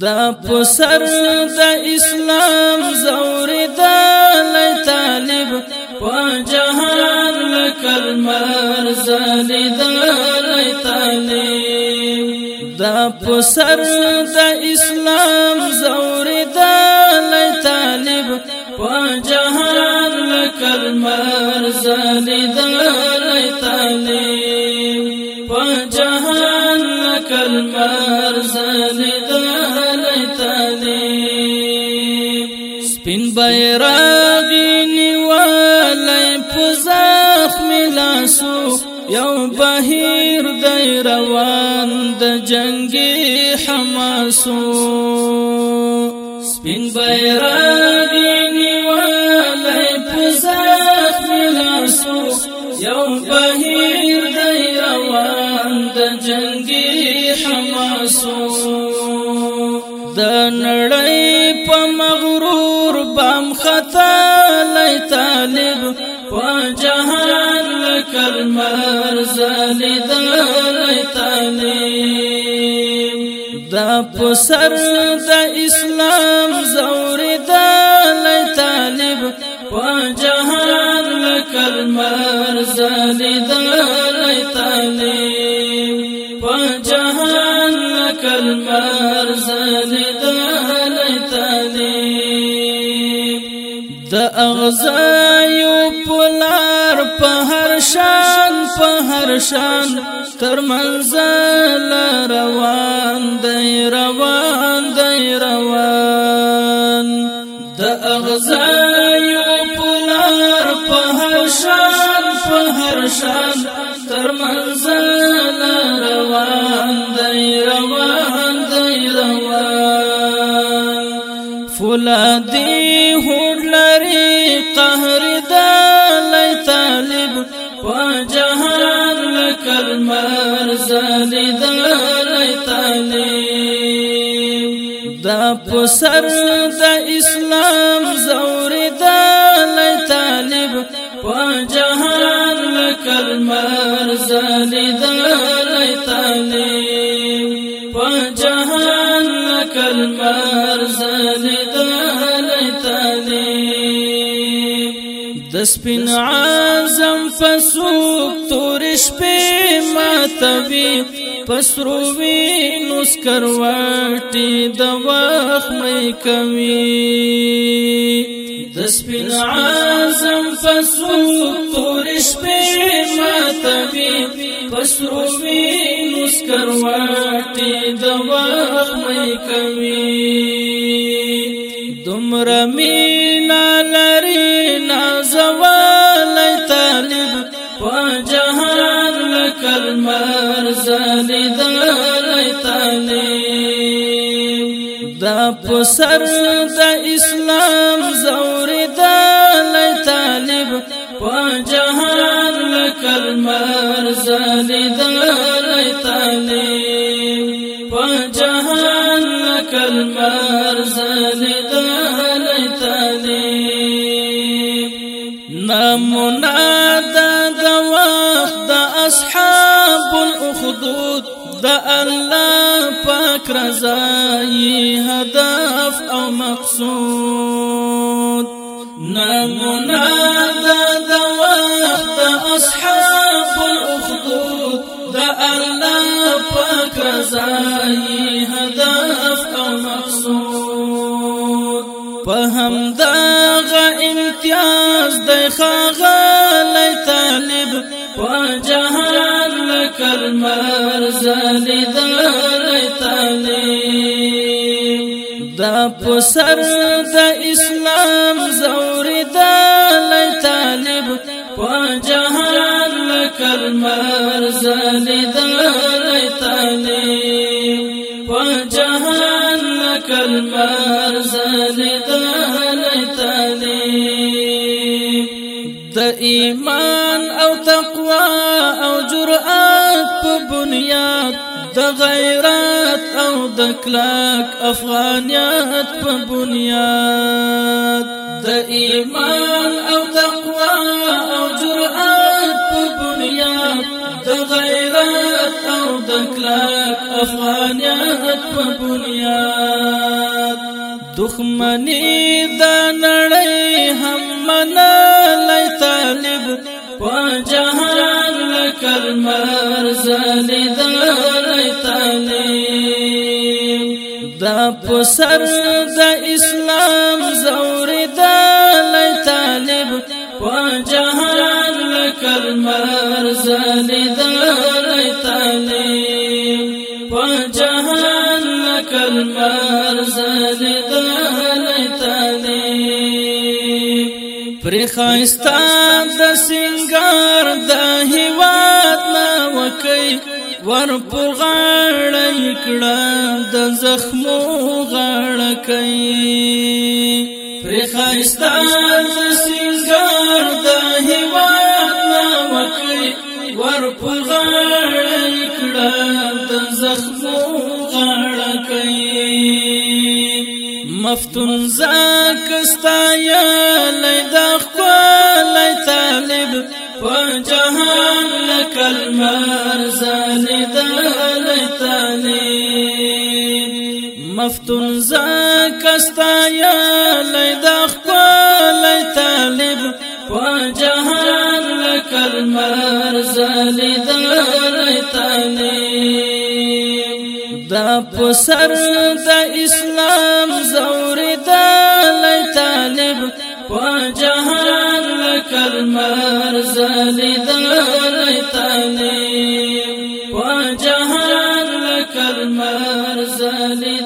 دا پسر دا اسلام زور دا طالب په جهان لکلمر زلی دا طالب دا پسر دا اسلام زور دا طالب په جهان لکلمر زلی دا طالب په جهان لکلمر طالب تاسو یو بهیر دی روان د جنگي حماسو سپین بیرغ نیولای پزاخ ملاسو یو بهیر دی روان د جنگي حماسو د نړۍ په مغرور بم خطا لای طالب په جهان کرمر زلی دلی تعلیم دا پسر دا اسلام زوری دلی تعلیم پا جہان لکرمر زلی دلی تعلیم پا جہان لکرمر زلی دلی تعلیم دا اغزار په هر شان تر منزل روان دی روان دی روان د اغزایو پلار په هر شان په هر شان تر منزل روان دی روان دی روان فولادی په سر د اسلام زوري د طالب په جهان کلمر زلي د طالب په جهان کلمر زلي د طالب د سپین اعظم فسوق تورش په ماتوي پسروي نو سکروټي د واخ مې کوي د سپین اعظم پسو تورش په ماتوي پسروي نو سکروټي د واخ مې کوي دومره مینا لري ناز دا پسر دا اسلام زور دا لی طالب پا جہان لکل مرزالی دا لی طالب پا جہان لکل مرزالی دا لی طالب نامنا دا دا وقت دا اصحاب الاخدود دا اللہ پاک رضای هدف او مقصود دا دا وقت اصحاب الاخدود دا الله پاک رضای هدف او مقصود دا غا امتیاز د خاغلی طالب په لك لکل مرزلی تلی دا پسر د اسلام زوري دا لای طالب په جهان لکل مرزل دا لای طالب په جهان لکل مرزل دا لای طالب د ایمان او تقوا او جرأت په بنیاد د غیرت او د کلاک افغانیت په بنیاد د ایمان او تقوا او جرأت په بنیاد د غیرت او د کلاک افغانیت په بنیاد دښمنی د نړۍ هم منلای طالب په جهان په سر د اسلام زوري د طالب په جهان لکلمر زلي د طالب په جهان لکلمر زلي د طالب پر خاستان د سنگار د هیواد نه وکي ور پر غړې کړه د زخمو غړ کای پر خاستان سنگار د هیواد نا وکړي ور پر غړې کړه د زخمو غړ کای مفتون زکستا یا لیدا خپل طالب په جهان لکلمر پښتون زکستا یا لید خپل طالب په جهان لکل مر زلیدار طالب دا پسر د اسلام زور د طالب په جهان لکل مر زلیدار طالب په جهان لکل مر زلیدار